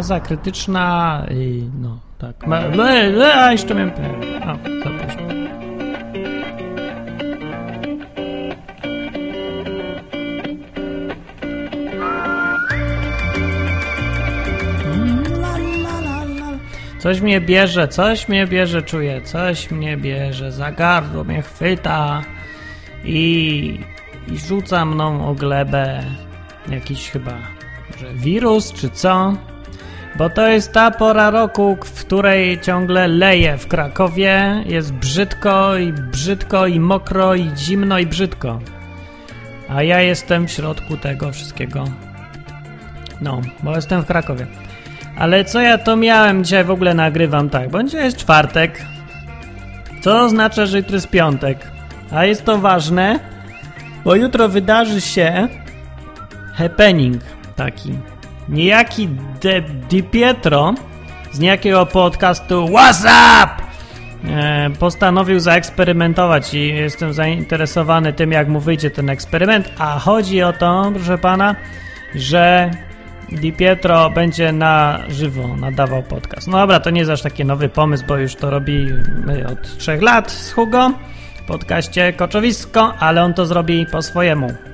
Faza krytyczna i no, tak. Ma, le, le, a jeszcze miałem... O, zapraszam. Coś mnie bierze, coś mnie bierze, czuję, coś mnie bierze, za gardło mnie chwyta i, i rzuca mną o glebę jakiś chyba że wirus czy co. Bo to jest ta pora roku, w której ciągle leje w Krakowie. Jest brzydko i brzydko i mokro i zimno i brzydko. A ja jestem w środku tego wszystkiego. No, bo jestem w Krakowie. Ale co ja to miałem dzisiaj w ogóle nagrywam tak, bo dzisiaj jest czwartek, co oznacza, że jutro jest piątek. A jest to ważne, bo jutro wydarzy się happening taki. Niejaki De Di Pietro z niejakiego podcastu WhatsApp e, postanowił zaeksperymentować i jestem zainteresowany tym, jak mu wyjdzie ten eksperyment. A chodzi o to, proszę pana, że Di Pietro będzie na żywo nadawał podcast. No dobra, to nie jest aż taki nowy pomysł, bo już to robi od trzech lat z Hugo w podcaście Koczowisko, ale on to zrobi po swojemu.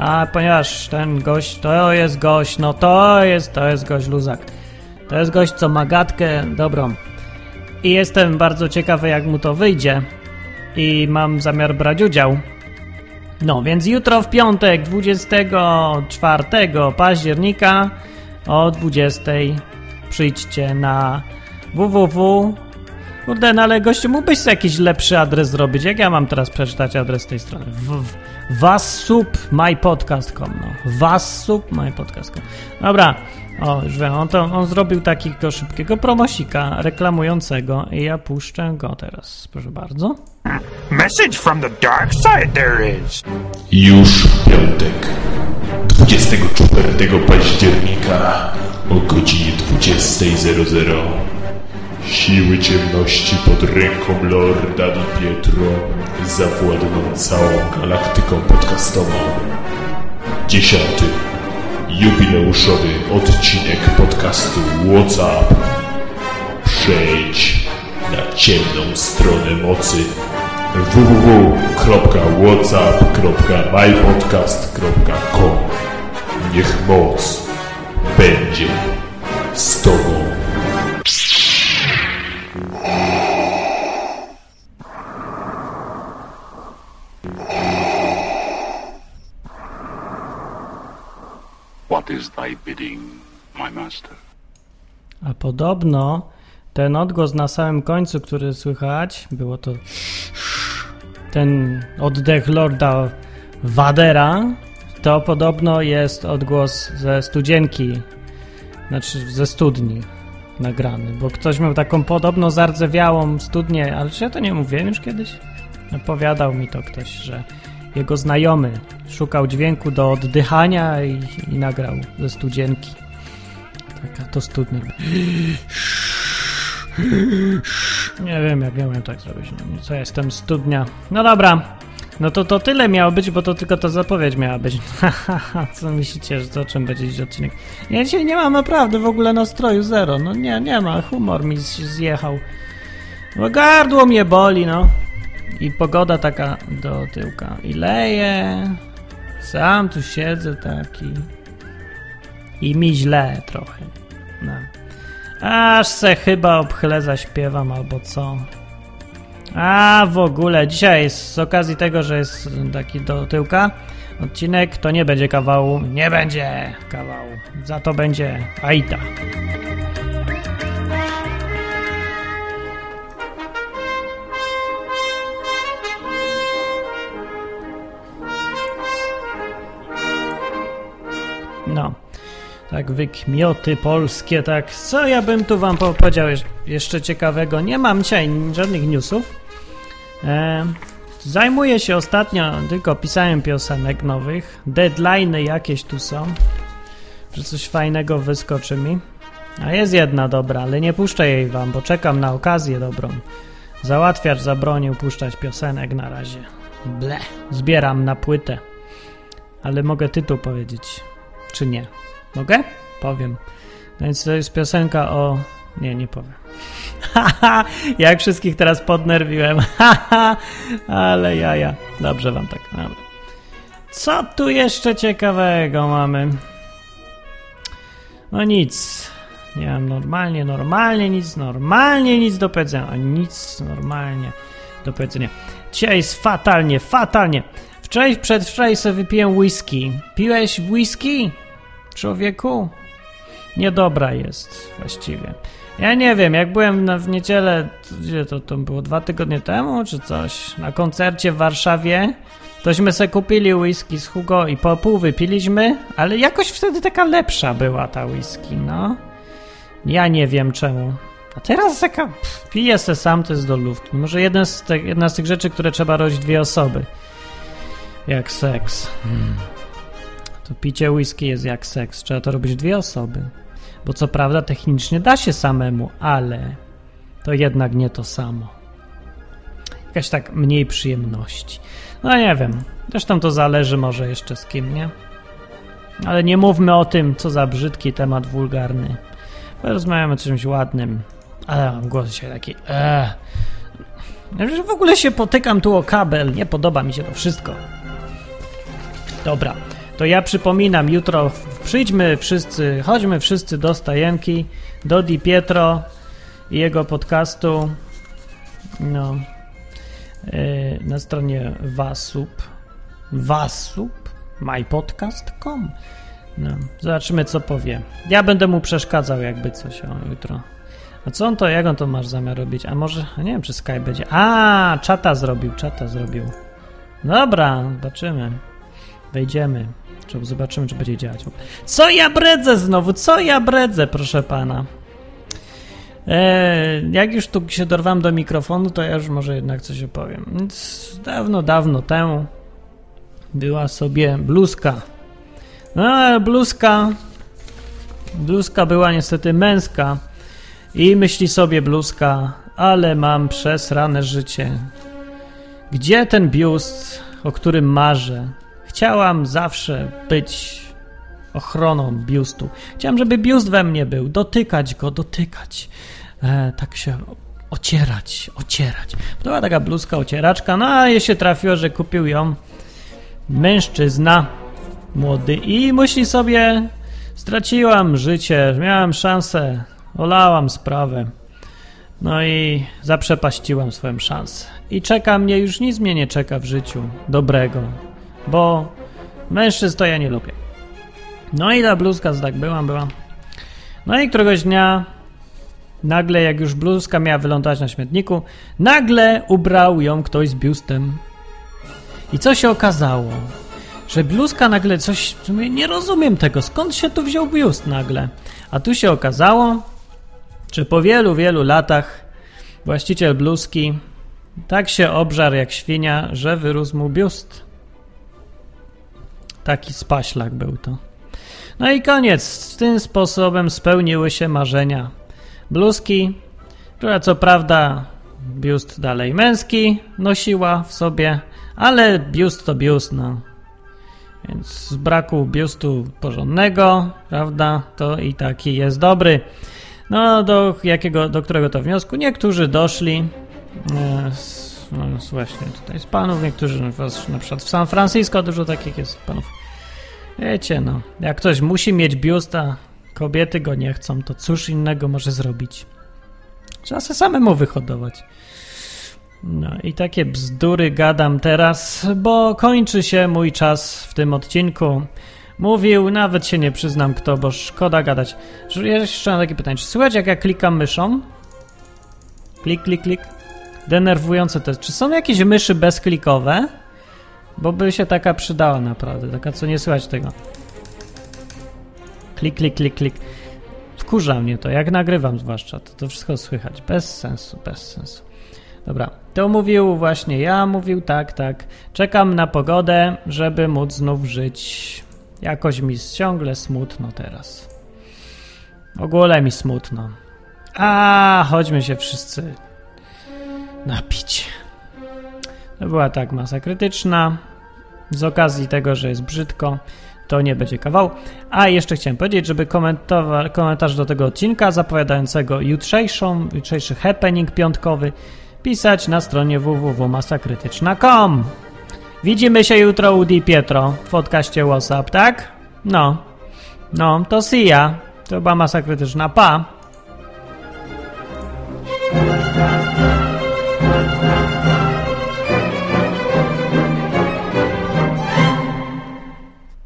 A ponieważ ten gość, to jest gość, no to jest, to jest gość luzak. To jest gość, co ma gadkę dobrą. I jestem bardzo ciekawy, jak mu to wyjdzie. I mam zamiar brać udział. No, więc jutro w piątek, 24 października o 20 przyjdźcie na www. Kurde, no ale gościu, mógłbyś sobie jakiś lepszy adres zrobić. Jak ja mam teraz przeczytać adres tej strony? W, w, wassupmypodcast.com no. wassupmypodcast.com Dobra, o, już wiem, on, to, on zrobił takiego szybkiego promosika reklamującego i ja puszczę go teraz, proszę bardzo. Message from the dark side there is. Już piątek, 24 października o godzinie 20.00 Siły ciemności pod ręką Lorda Di Pietro zawładną całą galaktyką podcastową. Dziesiąty, jubileuszowy odcinek podcastu WhatsApp. Przejdź na ciemną stronę mocy www.whatsapp.mypodcast.com Niech moc będzie z Tobą. What is thy bidding, my master? A podobno ten odgłos na samym końcu, który słychać, było to ten oddech Lorda Vadera, to podobno jest odgłos ze studzienki, znaczy ze studni nagrany, bo ktoś miał taką podobno zardzewiałą studnię, ale czy ja to nie mówiłem już kiedyś? Opowiadał mi to ktoś, że jego znajomy szukał dźwięku do oddychania i, i nagrał ze studzienki. Taka to studnia. Nie wiem, jak miałem tak zrobić. No, co jestem, studnia. No dobra, no to to tyle miało być, bo to tylko ta zapowiedź miała być. co myślicie, że o czym będzie dziś odcinek? Ja dzisiaj nie mam naprawdę w ogóle nastroju zero. No nie, nie ma. Humor mi zjechał. Bo gardło mnie boli, no. I pogoda taka do tyłka. I leje. Sam tu siedzę taki. I mi źle trochę. No. Aż se chyba obchyle zaśpiewam albo co. A w ogóle dzisiaj z okazji tego, że jest taki do tyłka odcinek, to nie będzie kawału. Nie będzie kawału. Za to będzie Aita. No. Tak, wykmioty polskie, tak. Co ja bym tu wam powiedział jeszcze ciekawego? Nie mam dzisiaj żadnych newsów. E, zajmuję się ostatnio tylko pisaniem piosenek nowych. Deadlines jakieś tu są. Że coś fajnego wyskoczy mi. A jest jedna dobra, ale nie puszczę jej wam, bo czekam na okazję dobrą. Załatwiacz zabronił puszczać piosenek na razie. Ble, zbieram na płytę. Ale mogę tytuł powiedzieć. Czy nie? Mogę? Powiem. Więc to jest piosenka o... Nie, nie powiem. Haha, jak wszystkich teraz podnerwiłem. Haha, ale jaja. Dobrze wam tak. Dobra. Co tu jeszcze ciekawego mamy? No nic. Nie mam normalnie, normalnie nic, normalnie nic do powiedzenia. Nic normalnie do powiedzenia. Dzisiaj jest fatalnie, fatalnie. Wczoraj, przedwczoraj sobie wypiłem whisky. Piłeś whisky? Człowieku? Niedobra jest właściwie. Ja nie wiem, jak byłem na, w niedzielę, gdzie to, to było dwa tygodnie temu, czy coś, na koncercie w Warszawie, tośmy sobie kupili whisky z Hugo i po pół wypiliśmy, ale jakoś wtedy taka lepsza była ta whisky, no. Ja nie wiem czemu. A teraz taka, pff, piję se sam, to jest do luftu. Może jeden z te, jedna z tych rzeczy, które trzeba robić dwie osoby. Jak seks. Hmm. To picie whisky jest jak seks. Trzeba to robić dwie osoby. Bo co prawda technicznie da się samemu, ale to jednak nie to samo. Jakaś tak mniej przyjemności. No nie wiem. Zresztą to zależy może jeszcze z kim, nie? Ale nie mówmy o tym, co za brzydki temat wulgarny. Porozmawiamy o czymś ładnym. Ale mam głos dzisiaj taki. Eee. W ogóle się potykam tu o kabel. Nie podoba mi się to wszystko. Dobra, to ja przypominam, jutro przyjdźmy wszyscy, chodźmy wszyscy do Stajenki, do Di Pietro i jego podcastu no, yy, na stronie Wasup Wasup mypodcast.com no, zobaczymy co powie. Ja będę mu przeszkadzał jakby coś o jutro. A co on to, jak on to masz zamiar robić? A może, nie wiem czy Skype będzie. A, czata zrobił, czata zrobił. Dobra, zobaczymy. Wejdziemy. Czy zobaczymy, czy będzie działać. Co ja bredzę znowu? Co ja bredzę, proszę pana? Eee, jak już tu się dorwam do mikrofonu, to ja już może jednak coś opowiem. Dawno, dawno temu była sobie bluzka. No, bluzka. Bluzka była niestety męska. I myśli sobie bluzka, ale mam przesrane życie. Gdzie ten biust, o którym marzę? Chciałam zawsze być ochroną biustu. Chciałam, żeby biust we mnie był, dotykać go, dotykać. E, tak się ocierać, ocierać. To była taka bluzka ocieraczka, no a jej się trafiło, że kupił ją mężczyzna młody i myśli sobie, straciłam życie, miałam szansę, olałam sprawę. No i zaprzepaściłam swoją szansę. I czeka mnie, już nic mnie nie czeka w życiu dobrego bo mężczyzn to ja nie lubię. No i ta bluzka, tak byłam, byłam. No i któregoś dnia, nagle jak już bluzka miała wylądować na śmietniku, nagle ubrał ją ktoś z biustem. I co się okazało? Że bluzka nagle coś, nie rozumiem tego, skąd się tu wziął biust nagle? A tu się okazało, że po wielu, wielu latach właściciel bluzki tak się obżarł jak świnia, że wyrósł mu biust. Taki spaślak był to. No i koniec. Tym sposobem spełniły się marzenia. Bluzki, która co prawda biust dalej męski nosiła w sobie, ale biust to biust, no. Więc z braku biustu porządnego, prawda, to i taki jest dobry. No, do jakiego, do którego to wniosku? Niektórzy doszli, e, no właśnie tutaj z panów, niektórzy na przykład w San Francisco dużo takich jest panów. Wiecie no, jak ktoś musi mieć biust, a kobiety go nie chcą, to cóż innego może zrobić? Trzeba się samemu wyhodować. No i takie bzdury gadam teraz, bo kończy się mój czas w tym odcinku. Mówił, nawet się nie przyznam kto, bo szkoda gadać. Jeszcze mam takie pytanie, czy słychać jak ja klikam myszą? Klik, klik, klik. Denerwujące to jest. Czy są jakieś myszy bezklikowe? Bo by się taka przydała naprawdę, taka co nie słychać tego. Klik, klik, klik, klik. Wkurza mnie to, jak nagrywam zwłaszcza, to, to wszystko słychać. Bez sensu, bez sensu. Dobra, to mówił właśnie ja, mówił tak, tak. Czekam na pogodę, żeby móc znów żyć. Jakoś mi ciągle smutno teraz. Ogóle mi smutno. A, chodźmy się wszyscy napić. To była tak masa krytyczna. Z okazji tego, że jest brzydko, to nie będzie kawał. A jeszcze chciałem powiedzieć, żeby komentarz do tego odcinka zapowiadającego jutrzejszą, jutrzejszy happening piątkowy pisać na stronie www.masakrytyczna.com Widzimy się jutro u Di Pietro w podcaście WhatsApp, tak? No. No, to see ya. To była masa krytyczna. Pa!